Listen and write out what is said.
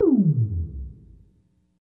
Woo!